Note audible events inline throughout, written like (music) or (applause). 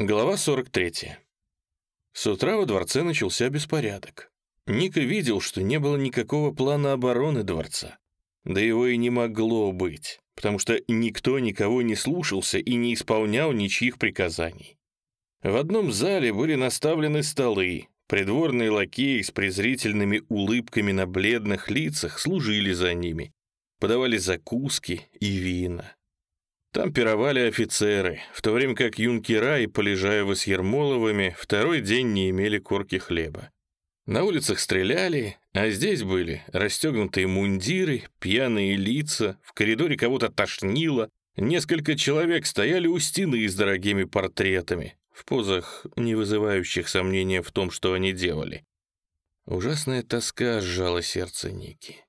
Глава 43. С утра во дворце начался беспорядок. Ника видел, что не было никакого плана обороны дворца. Да его и не могло быть, потому что никто никого не слушался и не исполнял ничьих приказаний. В одном зале были наставлены столы, придворные лакеи с презрительными улыбками на бледных лицах служили за ними, подавали закуски и вина. Там пировали офицеры, в то время как юнкера и Полежаева с Ермоловыми второй день не имели корки хлеба. На улицах стреляли, а здесь были расстегнутые мундиры, пьяные лица, в коридоре кого-то тошнило, несколько человек стояли у стены с дорогими портретами, в позах, не вызывающих сомнения в том, что они делали. Ужасная тоска сжала сердце Ники.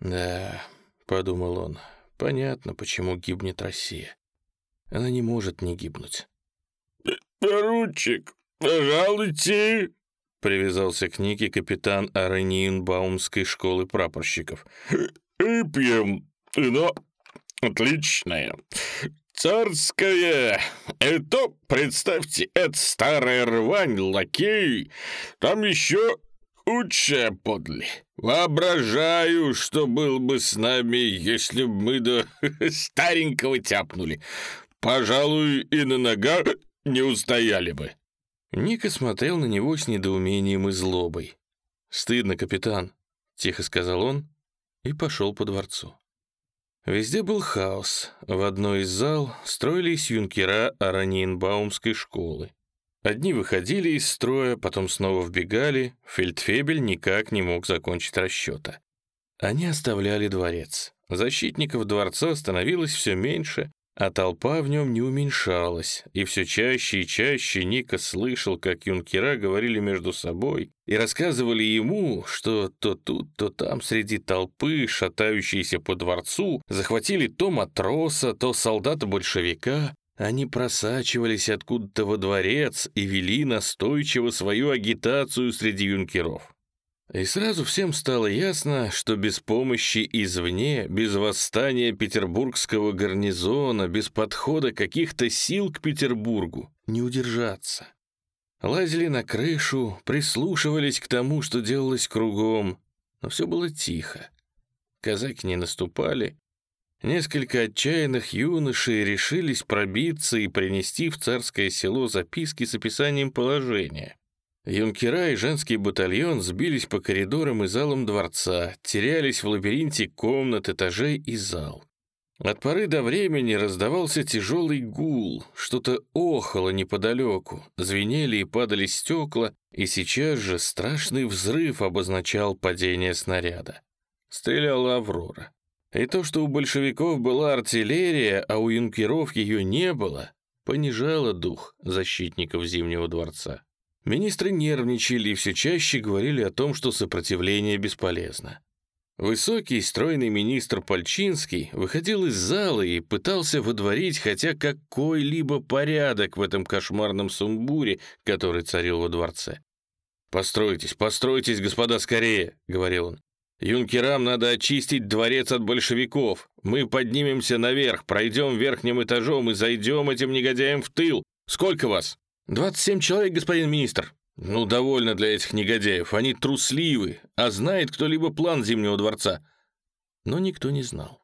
«Да», — подумал он, Понятно, почему гибнет Россия. Она не может не гибнуть. «Поручик, пожалуйте!» Привязался к Нике капитан Араниенбаумской школы прапорщиков. «Выпьем вино отличное, царское. Это, представьте, это старая рвань, лакей. Там еще Уча подли. Воображаю, что был бы с нами, если бы мы до (laughs) старенького тяпнули. Пожалуй, и на ногах не устояли бы». Ника смотрел на него с недоумением и злобой. «Стыдно, капитан», — тихо сказал он и пошел по дворцу. Везде был хаос. В одной из зал строились юнкера Араньенбаумской школы. Одни выходили из строя, потом снова вбегали, фельдфебель никак не мог закончить расчета. Они оставляли дворец. Защитников дворца становилось все меньше, а толпа в нем не уменьшалась, и все чаще и чаще Ника слышал, как юнкера говорили между собой и рассказывали ему, что то тут, то там среди толпы, шатающейся по дворцу, захватили то матроса, то солдата-большевика, они просачивались откуда-то во дворец и вели настойчиво свою агитацию среди юнкеров. И сразу всем стало ясно, что без помощи извне, без восстания петербургского гарнизона, без подхода каких-то сил к Петербургу не удержаться. Лазили на крышу, прислушивались к тому, что делалось кругом, но все было тихо. Казаки не наступали, Несколько отчаянных юношей решились пробиться и принести в царское село записки с описанием положения. Юнкера и женский батальон сбились по коридорам и залам дворца, терялись в лабиринте комнат, этажей и зал. От поры до времени раздавался тяжелый гул, что-то охало неподалеку, звенели и падали стекла, и сейчас же страшный взрыв обозначал падение снаряда. Стреляла Аврора. И то, что у большевиков была артиллерия, а у юнкеров ее не было, понижало дух защитников Зимнего дворца. Министры нервничали и все чаще говорили о том, что сопротивление бесполезно. Высокий, стройный министр Пальчинский выходил из зала и пытался выдворить хотя какой-либо порядок в этом кошмарном сумбуре, который царил во дворце. «Постройтесь, постройтесь, господа, скорее!» — говорил он. Юнкерам надо очистить дворец от большевиков. Мы поднимемся наверх, пройдем верхним этажом и зайдем этим негодяям в тыл. Сколько вас? 27 человек, господин министр. Ну, довольно для этих негодяев. Они трусливы. А знает кто-либо план Зимнего дворца? Но никто не знал.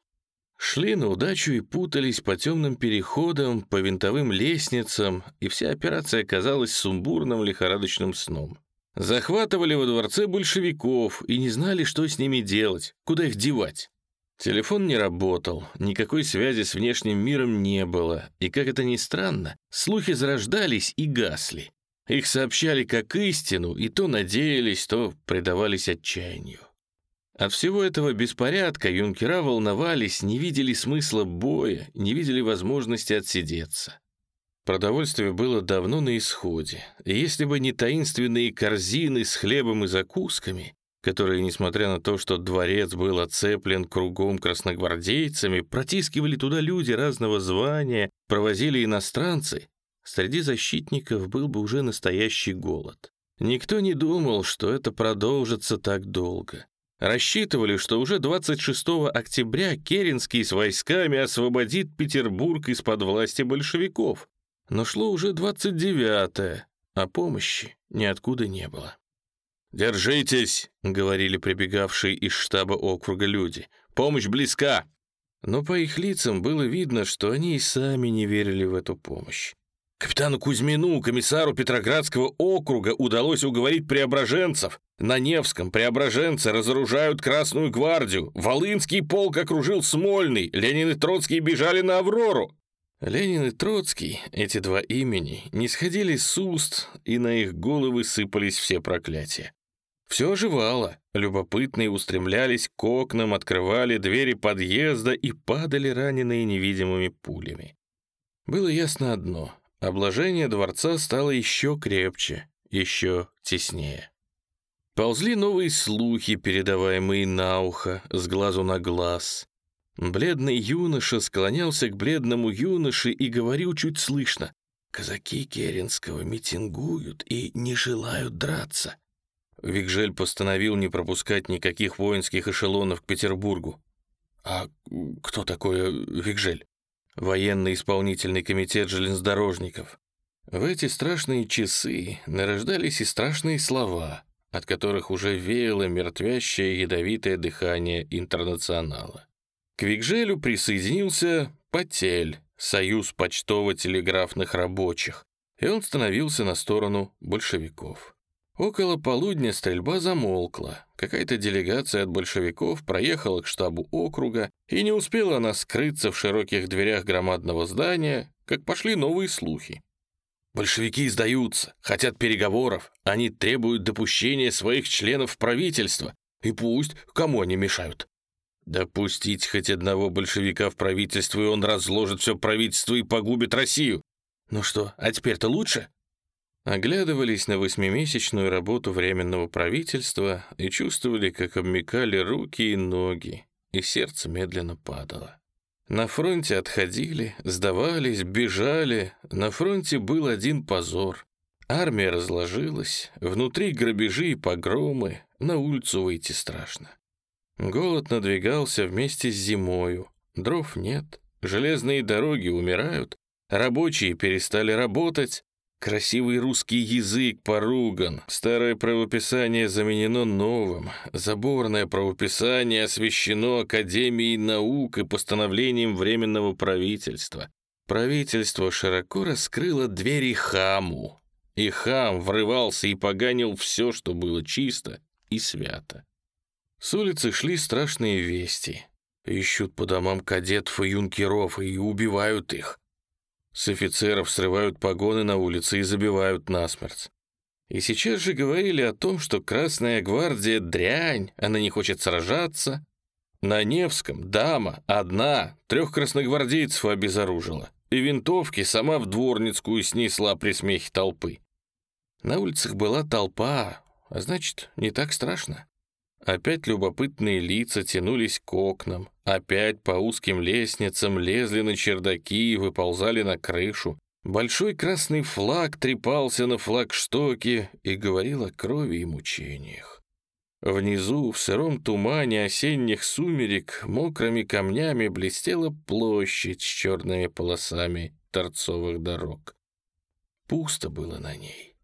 Шли на удачу и путались по темным переходам, по винтовым лестницам, и вся операция казалась сумбурным лихорадочным сном. Захватывали во дворце большевиков и не знали, что с ними делать, куда их девать. Телефон не работал, никакой связи с внешним миром не было, и, как это ни странно, слухи зарождались и гасли. Их сообщали как истину, и то надеялись, то предавались отчаянию. От всего этого беспорядка юнкера волновались, не видели смысла боя, не видели возможности отсидеться. Продовольствие было давно на исходе, и если бы не таинственные корзины с хлебом и закусками, которые, несмотря на то, что дворец был оцеплен кругом красногвардейцами, протискивали туда люди разного звания, провозили иностранцы, среди защитников был бы уже настоящий голод. Никто не думал, что это продолжится так долго. Рассчитывали, что уже 26 октября Керенский с войсками освободит Петербург из-под власти большевиков. Но шло уже 29-е, а помощи ниоткуда не было. «Держитесь!» — говорили прибегавшие из штаба округа люди. «Помощь близка!» Но по их лицам было видно, что они и сами не верили в эту помощь. Капитану Кузьмину, комиссару Петроградского округа, удалось уговорить преображенцев. На Невском преображенцы разоружают Красную гвардию. Волынский полк окружил Смольный. Ленин и Троцкий бежали на Аврору. Ленин и Троцкий, эти два имени, не сходили с уст, и на их головы сыпались все проклятия. Все оживало. Любопытные устремлялись к окнам, открывали двери подъезда и падали раненые невидимыми пулями. Было ясно одно — обложение дворца стало еще крепче, еще теснее. Ползли новые слухи, передаваемые на ухо, с глазу на глаз. Бледный юноша склонялся к бледному юноше и говорил чуть слышно. «Казаки Керенского митингуют и не желают драться. Викжель постановил не пропускать никаких воинских эшелонов к Петербургу. А кто такой Викжель? Военный исполнительный комитет железнодорожников. В эти страшные часы нарождались и страшные слова, от которых уже веяло мертвящее ядовитое дыхание интернационала. К Викжелю присоединился Патель, союз почтово-телеграфных рабочих, и он становился на сторону большевиков. Около полудня стрельба замолкла. Какая-то делегация от большевиков проехала к штабу округа, и не успела она скрыться в широких дверях громадного здания, как пошли новые слухи. Большевики сдаются, хотят переговоров, они требуют допущения своих членов в правительство. И пусть, кому они мешают? Допустить хоть одного большевика в правительство, и он разложит все правительство и погубит Россию. Ну что, а теперь-то лучше? оглядывались на восьмимесячную работу Временного правительства и чувствовали, как обмекали руки и ноги, и сердце медленно падало. На фронте отходили, сдавались, бежали. На фронте был один позор. Армия разложилась, внутри грабежи и погромы, на улицу выйти страшно. Голод надвигался вместе с зимою, дров нет, железные дороги умирают, рабочие перестали работать, Красивый русский язык поруган, старое правописание заменено новым, заборное правописание освящено Академией наук и постановлением Временного правительства. Правительство широко раскрыло двери хаму, и хам врывался и поганил все, что было чисто и свято. С улицы шли страшные вести. Ищут по домам кадетов и юнкеров и убивают их. С офицеров срывают погоны на улице и забивают насмерть. И сейчас же говорили о том, что Красная Гвардия — дрянь, она не хочет сражаться. На Невском дама, одна, трех красногвардейцев обезоружила, и винтовки сама в дворницкую снесла при смехе толпы. На улицах была толпа, а значит, не так страшно. Опять любопытные лица тянулись к окнам, опять по узким лестницам лезли на чердаки и выползали на крышу. Большой красный флаг трепался на флагштоке и говорил о крови и мучениях. Внизу, в сыром тумане осенних сумерек, мокрыми камнями блестела площадь с черными полосами торцовых дорог. Пусто было на ней.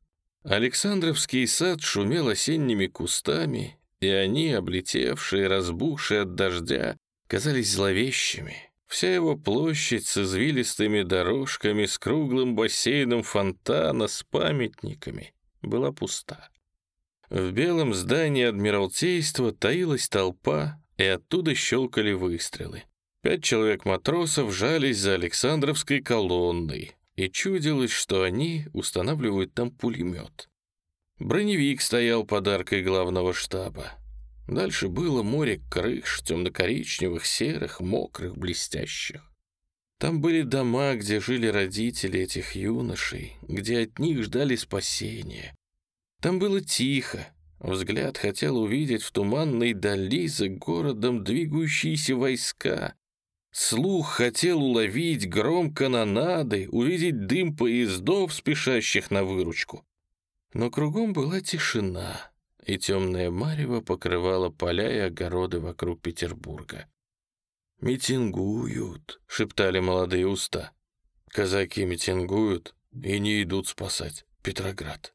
Александровский сад шумел осенними кустами, и они, облетевшие, разбухшие от дождя, казались зловещими. Вся его площадь с извилистыми дорожками, с круглым бассейном фонтана, с памятниками была пуста. В белом здании Адмиралтейства таилась толпа, и оттуда щелкали выстрелы. Пять человек-матросов жались за Александровской колонной, и чудилось, что они устанавливают там пулемет. Броневик стоял под аркой главного штаба. Дальше было море крыш, темно-коричневых, серых, мокрых, блестящих. Там были дома, где жили родители этих юношей, где от них ждали спасения. Там было тихо. Взгляд хотел увидеть в туманной дали за городом двигающиеся войска. Слух хотел уловить гром канонады, увидеть дым поездов, спешащих на выручку. Но кругом была тишина, и темное марево покрывало поля и огороды вокруг Петербурга. «Митингуют», — шептали молодые уста. «Казаки митингуют, и не идут спасать Петроград.